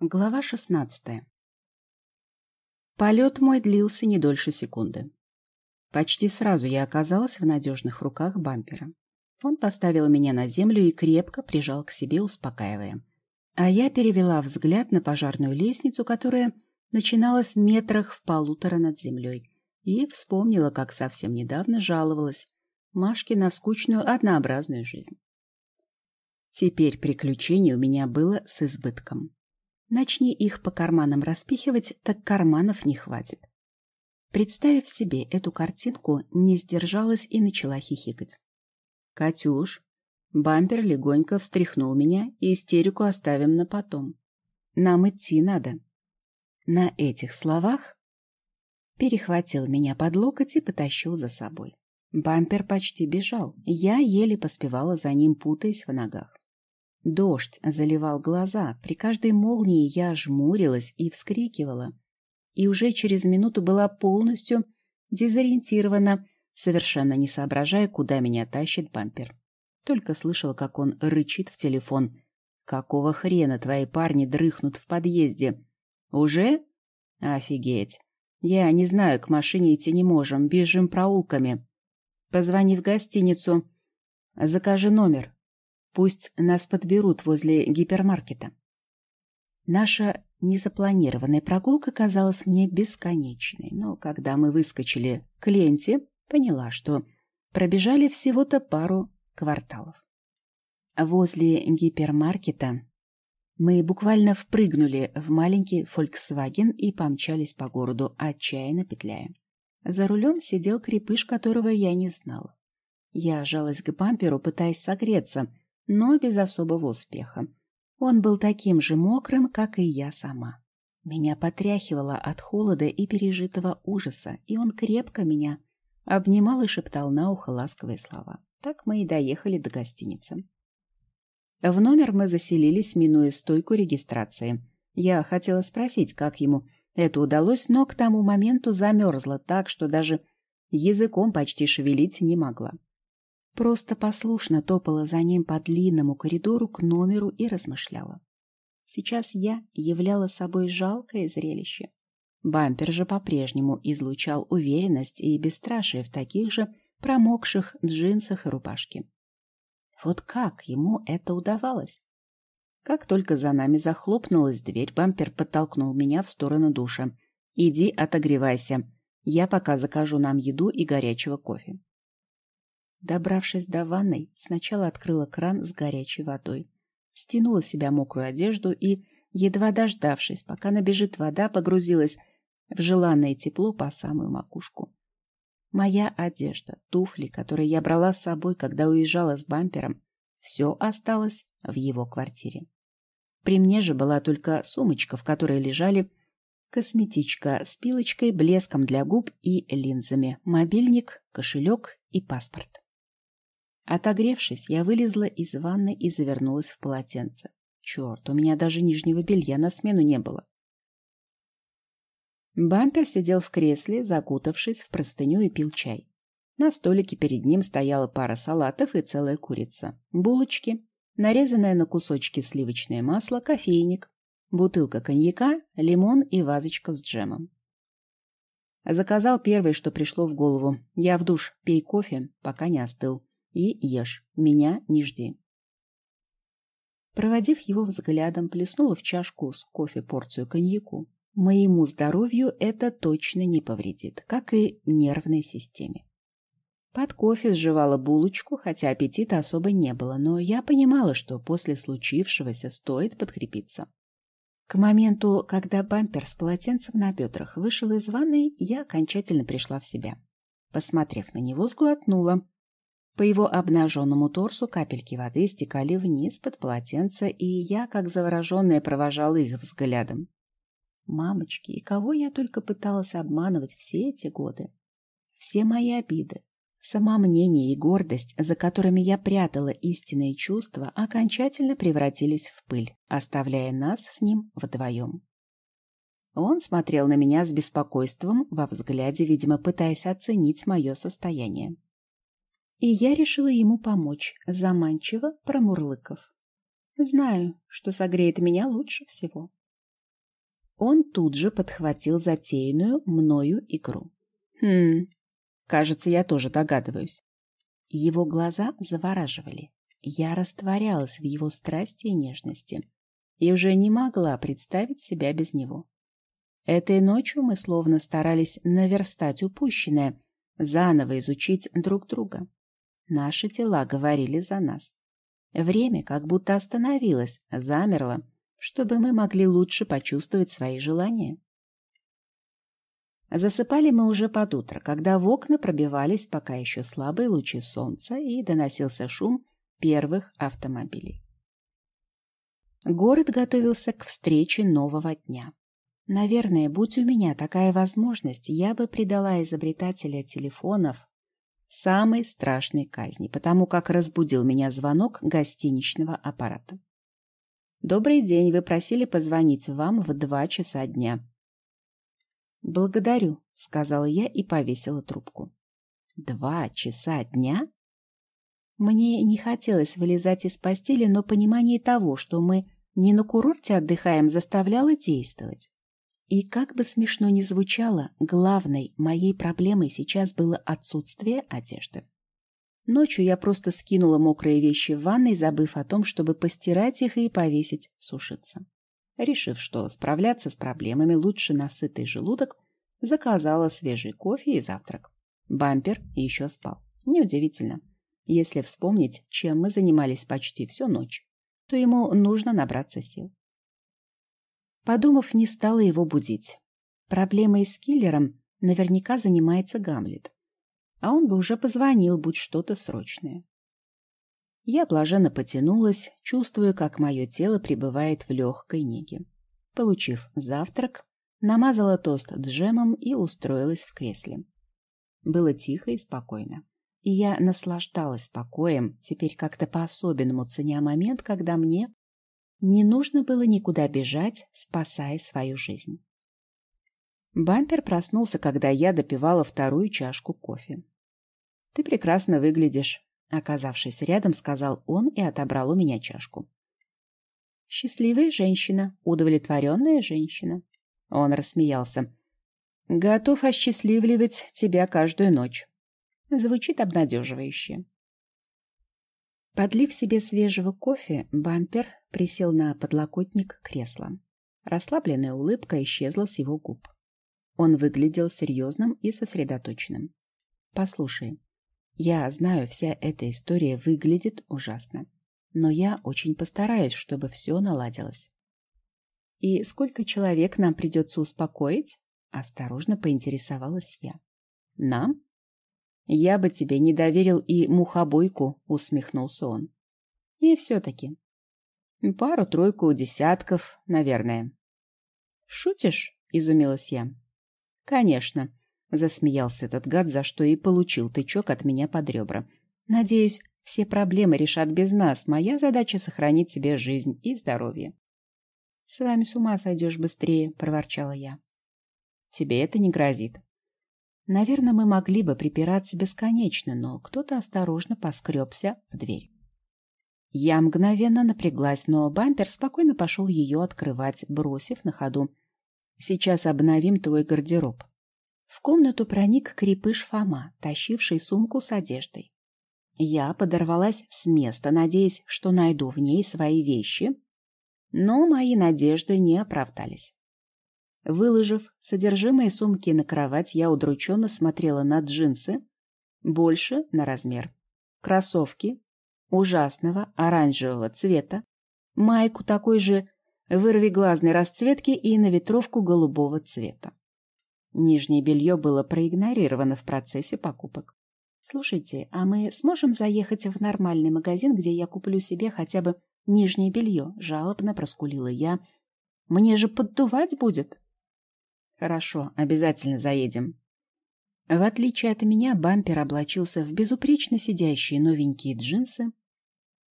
Глава шестнадцатая. Полет мой длился не дольше секунды. Почти сразу я оказалась в надежных руках бампера. Он поставил меня на землю и крепко прижал к себе, успокаивая. А я перевела взгляд на пожарную лестницу, которая начиналась в метрах в полутора над землей, и вспомнила, как совсем недавно жаловалась Машке на скучную однообразную жизнь. Теперь приключений у меня было с избытком. Начни их по карманам распихивать, так карманов не хватит. Представив себе эту картинку, не сдержалась и начала хихикать. «Катюш!» Бампер легонько встряхнул меня, и истерику оставим на потом. «Нам идти надо». На этих словах перехватил меня под локоть и потащил за собой. Бампер почти бежал, я еле поспевала за ним, путаясь в ногах. Дождь заливал глаза, при каждой молнии я жмурилась и вскрикивала. И уже через минуту была полностью дезориентирована, совершенно не соображая, куда меня тащит бампер. Только слышала, как он рычит в телефон. «Какого хрена твои парни дрыхнут в подъезде?» «Уже?» «Офигеть! Я не знаю, к машине идти не можем, бежим проулками. Позвони в гостиницу, закажи номер, Пусть нас подберут возле гипермаркета. Наша незапланированная прогулка казалась мне бесконечной, но когда мы выскочили к ленте, поняла, что пробежали всего-то пару кварталов. Возле гипермаркета мы буквально впрыгнули в маленький Volkswagen и помчались по городу, отчаянно петляя. За рулем сидел крепыш, которого я не знала. Я жалась к бамперу, пытаясь согреться, но без особого успеха. Он был таким же мокрым, как и я сама. Меня потряхивало от холода и пережитого ужаса, и он крепко меня обнимал и шептал на ухо ласковые слова. Так мы и доехали до гостиницы. В номер мы заселились, минуя стойку регистрации. Я хотела спросить, как ему это удалось, но к тому моменту замерзла так, что даже языком почти шевелить не могла. Просто послушно топала за ним по длинному коридору к номеру и размышляла. Сейчас я являла собой жалкое зрелище. Бампер же по-прежнему излучал уверенность и бесстрашие в таких же промокших джинсах и рубашке. Вот как ему это удавалось? Как только за нами захлопнулась дверь, бампер подтолкнул меня в сторону душа. «Иди, отогревайся. Я пока закажу нам еду и горячего кофе». Добравшись до ванной, сначала открыла кран с горячей водой, стянула с себя мокрую одежду и, едва дождавшись, пока набежит вода, погрузилась в желанное тепло по самую макушку. Моя одежда, туфли, которые я брала с собой, когда уезжала с бампером, все осталось в его квартире. При мне же была только сумочка, в которой лежали косметичка с пилочкой, блеском для губ и линзами, мобильник, кошелек и паспорт. Отогревшись, я вылезла из ванны и завернулась в полотенце. Черт, у меня даже нижнего белья на смену не было. Бампер сидел в кресле, закутавшись в простыню и пил чай. На столике перед ним стояла пара салатов и целая курица, булочки, нарезанное на кусочки сливочное масло, кофейник, бутылка коньяка, лимон и вазочка с джемом. Заказал первое, что пришло в голову. Я в душ, пей кофе, пока не остыл и ешь. Меня не жди. Проводив его взглядом, плеснула в чашку с кофе порцию коньяку. Моему здоровью это точно не повредит, как и нервной системе. Под кофе сживала булочку, хотя аппетита особо не было, но я понимала, что после случившегося стоит подкрепиться. К моменту, когда бампер с полотенцем на бедрах вышел из ванной, я окончательно пришла в себя. Посмотрев на него, сглотнула. По его обнаженному торсу капельки воды стекали вниз под полотенце, и я, как завороженная, провожала их взглядом. Мамочки, и кого я только пыталась обманывать все эти годы? Все мои обиды, самомнение и гордость, за которыми я прятала истинные чувства, окончательно превратились в пыль, оставляя нас с ним вдвоем. Он смотрел на меня с беспокойством во взгляде, видимо, пытаясь оценить мое состояние и я решила ему помочь, заманчиво промурлыков. Знаю, что согреет меня лучше всего. Он тут же подхватил затеянную мною игру. Хм, кажется, я тоже догадываюсь. Его глаза завораживали. Я растворялась в его страсти и нежности и уже не могла представить себя без него. Этой ночью мы словно старались наверстать упущенное, заново изучить друг друга. Наши тела говорили за нас. Время как будто остановилось, замерло, чтобы мы могли лучше почувствовать свои желания. Засыпали мы уже под утро, когда в окна пробивались пока еще слабые лучи солнца и доносился шум первых автомобилей. Город готовился к встрече нового дня. Наверное, будь у меня такая возможность, я бы предала изобретателя телефонов самой страшной казни, потому как разбудил меня звонок гостиничного аппарата. «Добрый день, вы просили позвонить вам в два часа дня». «Благодарю», — сказала я и повесила трубку. «Два часа дня?» Мне не хотелось вылезать из постели, но понимание того, что мы не на курорте отдыхаем, заставляло действовать. И как бы смешно ни звучало, главной моей проблемой сейчас было отсутствие одежды. Ночью я просто скинула мокрые вещи в ванной, забыв о том, чтобы постирать их и повесить сушиться. Решив, что справляться с проблемами лучше на сытый желудок, заказала свежий кофе и завтрак. Бампер еще спал. Неудивительно. Если вспомнить, чем мы занимались почти всю ночь, то ему нужно набраться сил. Подумав, не стала его будить. Проблемой с киллером наверняка занимается Гамлет. А он бы уже позвонил, будь что-то срочное. Я блаженно потянулась, чувствуя, как мое тело пребывает в легкой неге. Получив завтрак, намазала тост джемом и устроилась в кресле. Было тихо и спокойно. И я наслаждалась покоем, теперь как-то по-особенному ценя момент, когда мне не нужно было никуда бежать, спасая свою жизнь. Бампер проснулся, когда я допивала вторую чашку кофе. «Ты прекрасно выглядишь», — оказавшись рядом, сказал он и отобрал у меня чашку. «Счастливая женщина, удовлетворенная женщина». Он рассмеялся. «Готов осчастливливать тебя каждую ночь». Звучит обнадеживающе. Подлив себе свежего кофе, бампер присел на подлокотник кресла. Расслабленная улыбка исчезла с его губ. Он выглядел серьезным и сосредоточенным. «Послушай, я знаю, вся эта история выглядит ужасно, но я очень постараюсь, чтобы все наладилось». «И сколько человек нам придется успокоить?» — осторожно поинтересовалась я. «Нам?» «Я бы тебе не доверил и мухобойку», — усмехнулся он. «И все-таки. Пару-тройку десятков, наверное». «Шутишь?» — изумилась я. «Конечно», — засмеялся этот гад, за что и получил тычок от меня под ребра. «Надеюсь, все проблемы решат без нас. Моя задача — сохранить себе жизнь и здоровье». «С вами с ума сойдешь быстрее», — проворчала я. «Тебе это не грозит», Наверное, мы могли бы припираться бесконечно, но кто-то осторожно поскребся в дверь. Я мгновенно напряглась, но бампер спокойно пошел ее открывать, бросив на ходу. «Сейчас обновим твой гардероб». В комнату проник крепыш Фома, тащивший сумку с одеждой. Я подорвалась с места, надеясь, что найду в ней свои вещи, но мои надежды не оправдались. Выложив содержимое сумки на кровать, я удрученно смотрела на джинсы, больше на размер, кроссовки ужасного оранжевого цвета, майку такой же вырвиглазной расцветки и на ветровку голубого цвета. Нижнее белье было проигнорировано в процессе покупок. «Слушайте, а мы сможем заехать в нормальный магазин, где я куплю себе хотя бы нижнее белье?» — жалобно проскулила я. «Мне же поддувать будет!» Хорошо, обязательно заедем. В отличие от меня, бампер облачился в безупречно сидящие новенькие джинсы,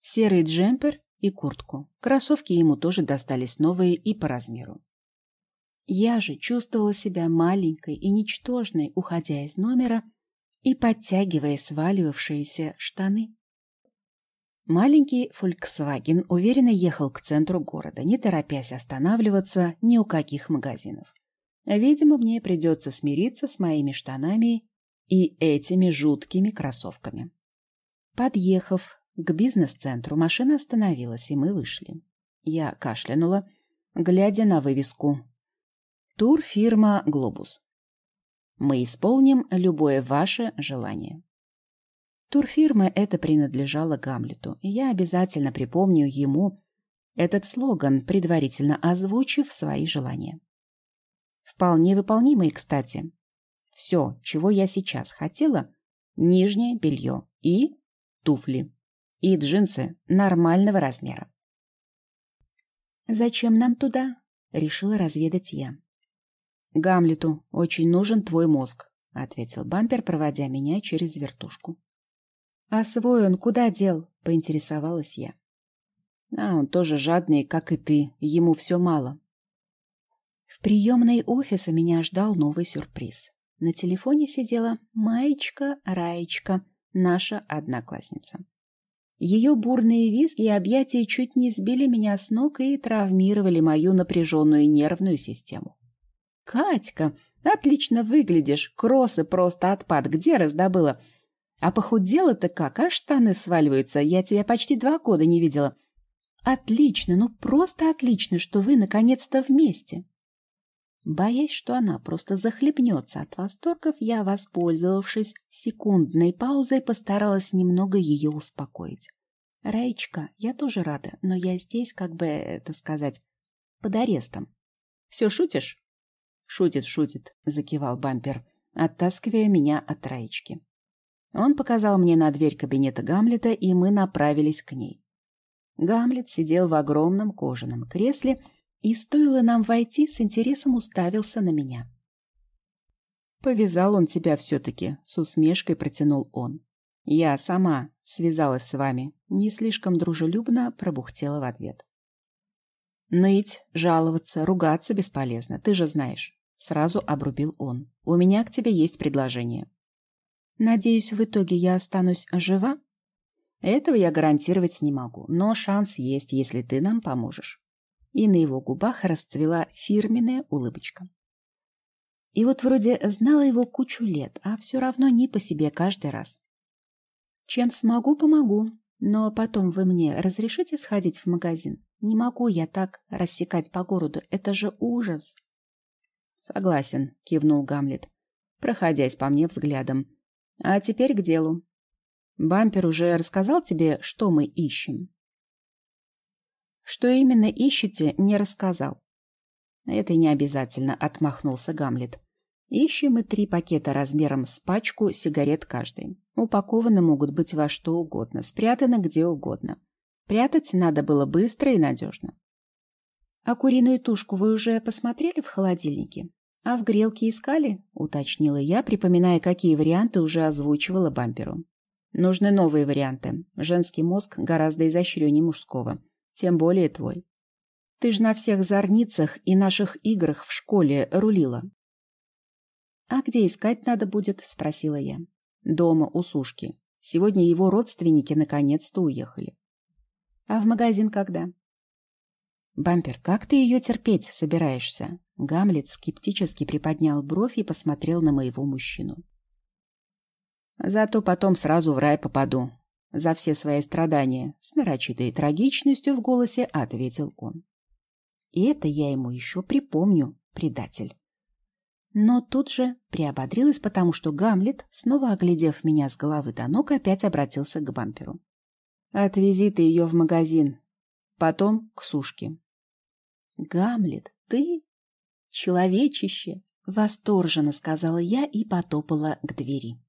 серый джемпер и куртку. Кроссовки ему тоже достались новые и по размеру. Я же чувствовала себя маленькой и ничтожной, уходя из номера и подтягивая сваливавшиеся штаны. Маленький Volkswagen уверенно ехал к центру города, не торопясь останавливаться ни у каких магазинов. Видимо, мне придется смириться с моими штанами и этими жуткими кроссовками. Подъехав к бизнес-центру, машина остановилась, и мы вышли. Я кашлянула, глядя на вывеску. Турфирма «Глобус». Мы исполним любое ваше желание. Турфирма это принадлежала Гамлету, и я обязательно припомню ему этот слоган, предварительно озвучив свои желания. Вполне выполнимые, кстати. Все, чего я сейчас хотела – нижнее белье и туфли. И джинсы нормального размера. «Зачем нам туда?» — решила разведать я. «Гамлету очень нужен твой мозг», — ответил бампер, проводя меня через вертушку. «А свой он куда дел?» — поинтересовалась я. «А он тоже жадный, как и ты, ему все мало». В приемной офиса меня ждал новый сюрприз. На телефоне сидела Маечка-Раечка, наша одноклассница. Ее бурные визги и объятия чуть не сбили меня с ног и травмировали мою напряженную нервную систему. «Катька, отлично выглядишь, кроссы просто отпад, где раздобыла? А похудела-то как, а штаны сваливаются, я тебя почти два года не видела. Отлично, ну просто отлично, что вы наконец-то вместе!» Боясь, что она просто захлебнется от восторгов, я, воспользовавшись секундной паузой, постаралась немного ее успокоить. «Раечка, я тоже рада, но я здесь, как бы это сказать, под арестом». «Все шутишь?» «Шутит, шутит», — закивал бампер, оттаскивая меня от Раечки. Он показал мне на дверь кабинета Гамлета, и мы направились к ней. Гамлет сидел в огромном кожаном кресле и стоило нам войти, с интересом уставился на меня. «Повязал он тебя все-таки», — с усмешкой протянул он. «Я сама связалась с вами», — не слишком дружелюбно пробухтела в ответ. «Ныть, жаловаться, ругаться бесполезно, ты же знаешь», — сразу обрубил он. «У меня к тебе есть предложение». «Надеюсь, в итоге я останусь жива?» «Этого я гарантировать не могу, но шанс есть, если ты нам поможешь» и на его губах расцвела фирменная улыбочка. И вот вроде знала его кучу лет, а все равно не по себе каждый раз. Чем смогу, помогу, но потом вы мне разрешите сходить в магазин? Не могу я так рассекать по городу, это же ужас. Согласен, кивнул Гамлет, проходясь по мне взглядом. А теперь к делу. Бампер уже рассказал тебе, что мы ищем? Что именно ищете, не рассказал. Это не обязательно, отмахнулся Гамлет. Ищем мы три пакета размером с пачку сигарет каждый. Упакованы могут быть во что угодно, спрятаны где угодно. Прятать надо было быстро и надежно. А куриную тушку вы уже посмотрели в холодильнике? А в грелке искали? Уточнила я, припоминая, какие варианты уже озвучивала бамперу. Нужны новые варианты. Женский мозг гораздо изощреннее мужского тем более твой. Ты ж на всех зорницах и наших играх в школе рулила. — А где искать надо будет? — спросила я. — Дома, у Сушки. Сегодня его родственники наконец-то уехали. — А в магазин когда? — Бампер, как ты ее терпеть собираешься? Гамлет скептически приподнял бровь и посмотрел на моего мужчину. — Зато потом сразу в рай попаду, за все свои страдания, с нарочитой трагичностью в голосе ответил он. И это я ему еще припомню, предатель. Но тут же приободрилась, потому что Гамлет, снова оглядев меня с головы до ног, опять обратился к бамперу. «Отвези ты ее в магазин, потом к сушке». «Гамлет, ты человечище!» — восторженно сказала я и потопала к двери.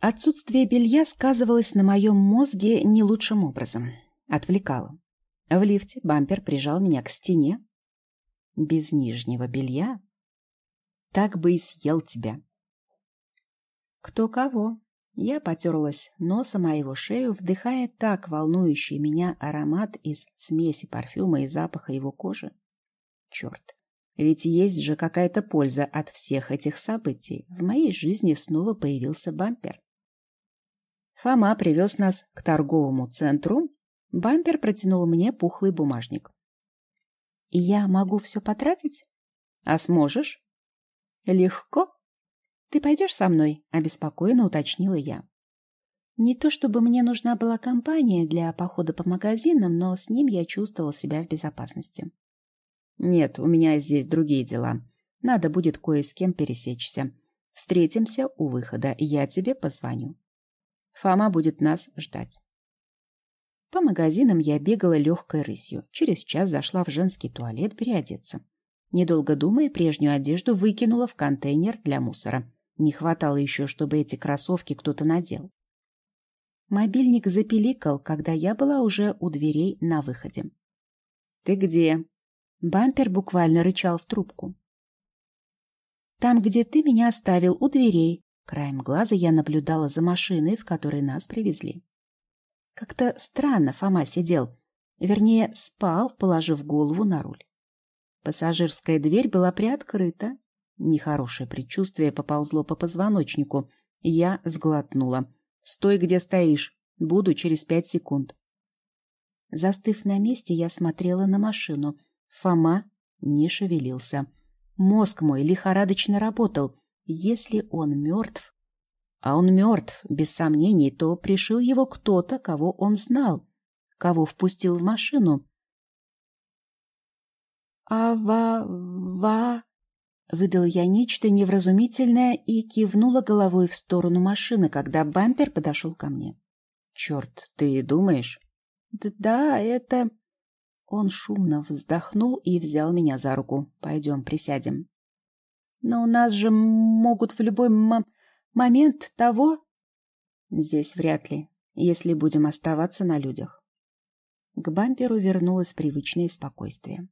Отсутствие белья сказывалось на моем мозге не лучшим образом. Отвлекало. В лифте бампер прижал меня к стене. Без нижнего белья? Так бы и съел тебя. Кто кого? Я потерлась носом о его шею, вдыхая так волнующий меня аромат из смеси парфюма и запаха его кожи. Черт, ведь есть же какая-то польза от всех этих событий. В моей жизни снова появился бампер. Фома привез нас к торговому центру. Бампер протянул мне пухлый бумажник. И я могу все потратить? А сможешь? Легко. Ты пойдешь со мной? Обеспокоенно уточнила я. Не то чтобы мне нужна была компания для похода по магазинам, но с ним я чувствовала себя в безопасности. Нет, у меня здесь другие дела. Надо будет кое с кем пересечься. Встретимся у выхода, я тебе позвоню. Фома будет нас ждать. По магазинам я бегала легкой рысью. Через час зашла в женский туалет переодеться. Недолго думая, прежнюю одежду выкинула в контейнер для мусора. Не хватало еще, чтобы эти кроссовки кто-то надел. Мобильник запиликал, когда я была уже у дверей на выходе. «Ты где?» Бампер буквально рычал в трубку. «Там, где ты меня оставил, у дверей». Краем глаза я наблюдала за машиной, в которой нас привезли. Как-то странно Фома сидел. Вернее, спал, положив голову на руль. Пассажирская дверь была приоткрыта. Нехорошее предчувствие поползло по позвоночнику. Я сглотнула. Стой, где стоишь. Буду через пять секунд. Застыв на месте, я смотрела на машину. Фома не шевелился. Мозг мой лихорадочно работал. Если он мертв... А он мертв, без сомнений, то пришил его кто-то, кого он знал, кого впустил в машину. «А-ва-ва...» Выдал я нечто невразумительное и кивнула головой в сторону машины, когда бампер подошел ко мне. «Черт, ты думаешь?» «Да, это...» Он шумно вздохнул и взял меня за руку. «Пойдем, присядем». «Но у нас же могут в любой момент того...» «Здесь вряд ли, если будем оставаться на людях». К бамперу вернулось привычное спокойствие.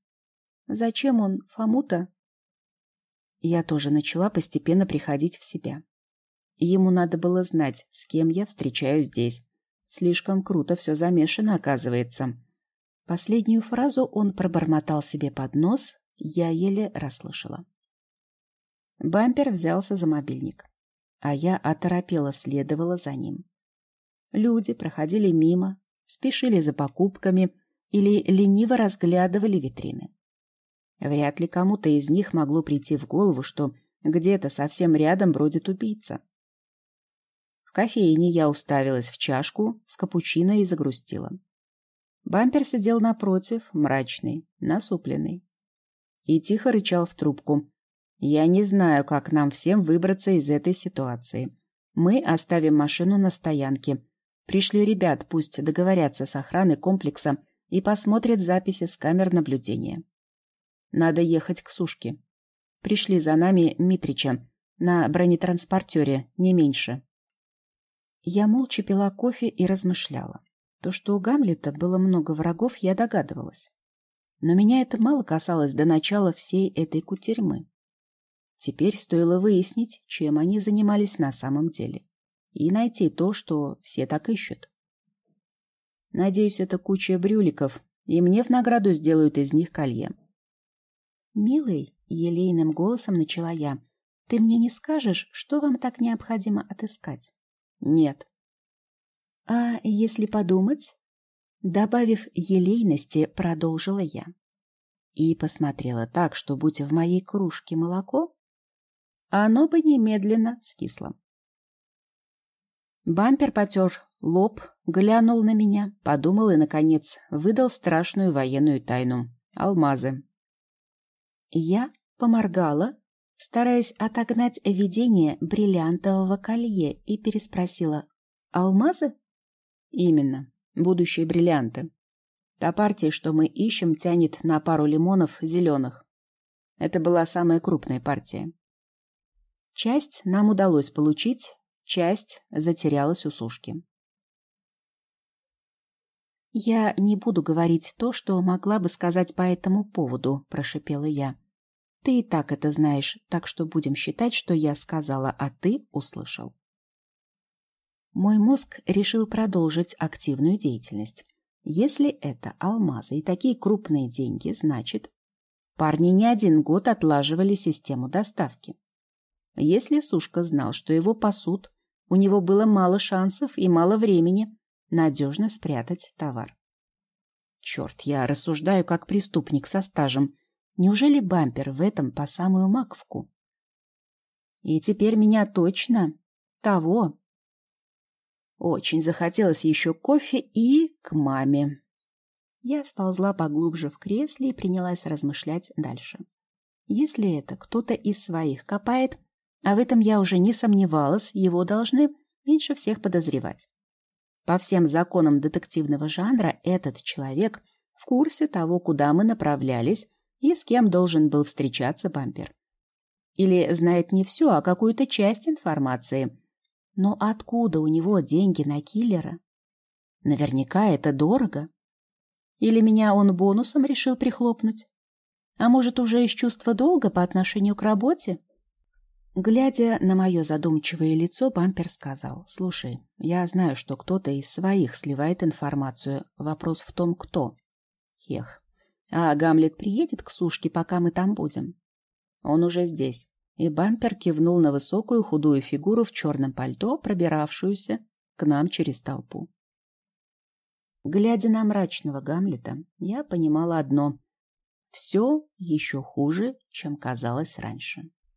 «Зачем он Фомута?» Я тоже начала постепенно приходить в себя. Ему надо было знать, с кем я встречаюсь здесь. Слишком круто все замешано, оказывается. Последнюю фразу он пробормотал себе под нос, я еле расслышала. Бампер взялся за мобильник, а я оторопела следовала за ним. Люди проходили мимо, спешили за покупками или лениво разглядывали витрины. Вряд ли кому-то из них могло прийти в голову, что где-то совсем рядом бродит убийца. В кофейне я уставилась в чашку с капучино и загрустила. Бампер сидел напротив, мрачный, насупленный. И тихо рычал в трубку. «Я не знаю, как нам всем выбраться из этой ситуации. Мы оставим машину на стоянке. Пришли ребят, пусть договорятся с охраной комплекса и посмотрят записи с камер наблюдения. Надо ехать к сушке. Пришли за нами Митрича. На бронетранспортере, не меньше. Я молча пила кофе и размышляла. То, что у Гамлета было много врагов, я догадывалась. Но меня это мало касалось до начала всей этой кутерьмы. Теперь стоило выяснить, чем они занимались на самом деле. И найти то, что все так ищут. Надеюсь, это куча брюликов, и мне в награду сделают из них колье. «Милый», — елейным голосом начала я, — «ты мне не скажешь, что вам так необходимо отыскать?» «Нет». «А если подумать?» Добавив елейности, продолжила я. И посмотрела так, что, будь в моей кружке молоко, оно бы немедленно скисло. Бампер потер лоб, глянул на меня, подумал и, наконец, выдал страшную военную тайну — алмазы. Я поморгала, стараясь отогнать видение бриллиантового колье, и переспросила «Алмазы?» «Именно. Будущие бриллианты. Та партия, что мы ищем, тянет на пару лимонов зеленых. Это была самая крупная партия. Часть нам удалось получить, часть затерялась у сушки. «Я не буду говорить то, что могла бы сказать по этому поводу», — прошипела я. Ты и так это знаешь, так что будем считать, что я сказала, а ты услышал. Мой мозг решил продолжить активную деятельность. Если это алмазы и такие крупные деньги, значит, парни не один год отлаживали систему доставки. Если Сушка знал, что его пасут, у него было мало шансов и мало времени надежно спрятать товар. Черт, я рассуждаю как преступник со стажем. Неужели бампер в этом по самую маковку? И теперь меня точно того. Очень захотелось еще кофе и к маме. Я сползла поглубже в кресле и принялась размышлять дальше. Если это кто-то из своих копает, а в этом я уже не сомневалась, его должны меньше всех подозревать. По всем законам детективного жанра этот человек в курсе того, куда мы направлялись и с кем должен был встречаться бампер. Или знает не все, а какую-то часть информации. Но откуда у него деньги на киллера? Наверняка это дорого. Или меня он бонусом решил прихлопнуть? А может, уже из чувства долга по отношению к работе? Глядя на мое задумчивое лицо, бампер сказал, «Слушай, я знаю, что кто-то из своих сливает информацию. Вопрос в том, кто». Хех. «А Гамлет приедет к сушке, пока мы там будем?» Он уже здесь. И бампер кивнул на высокую худую фигуру в черном пальто, пробиравшуюся к нам через толпу. Глядя на мрачного Гамлета, я понимала одно — все еще хуже, чем казалось раньше.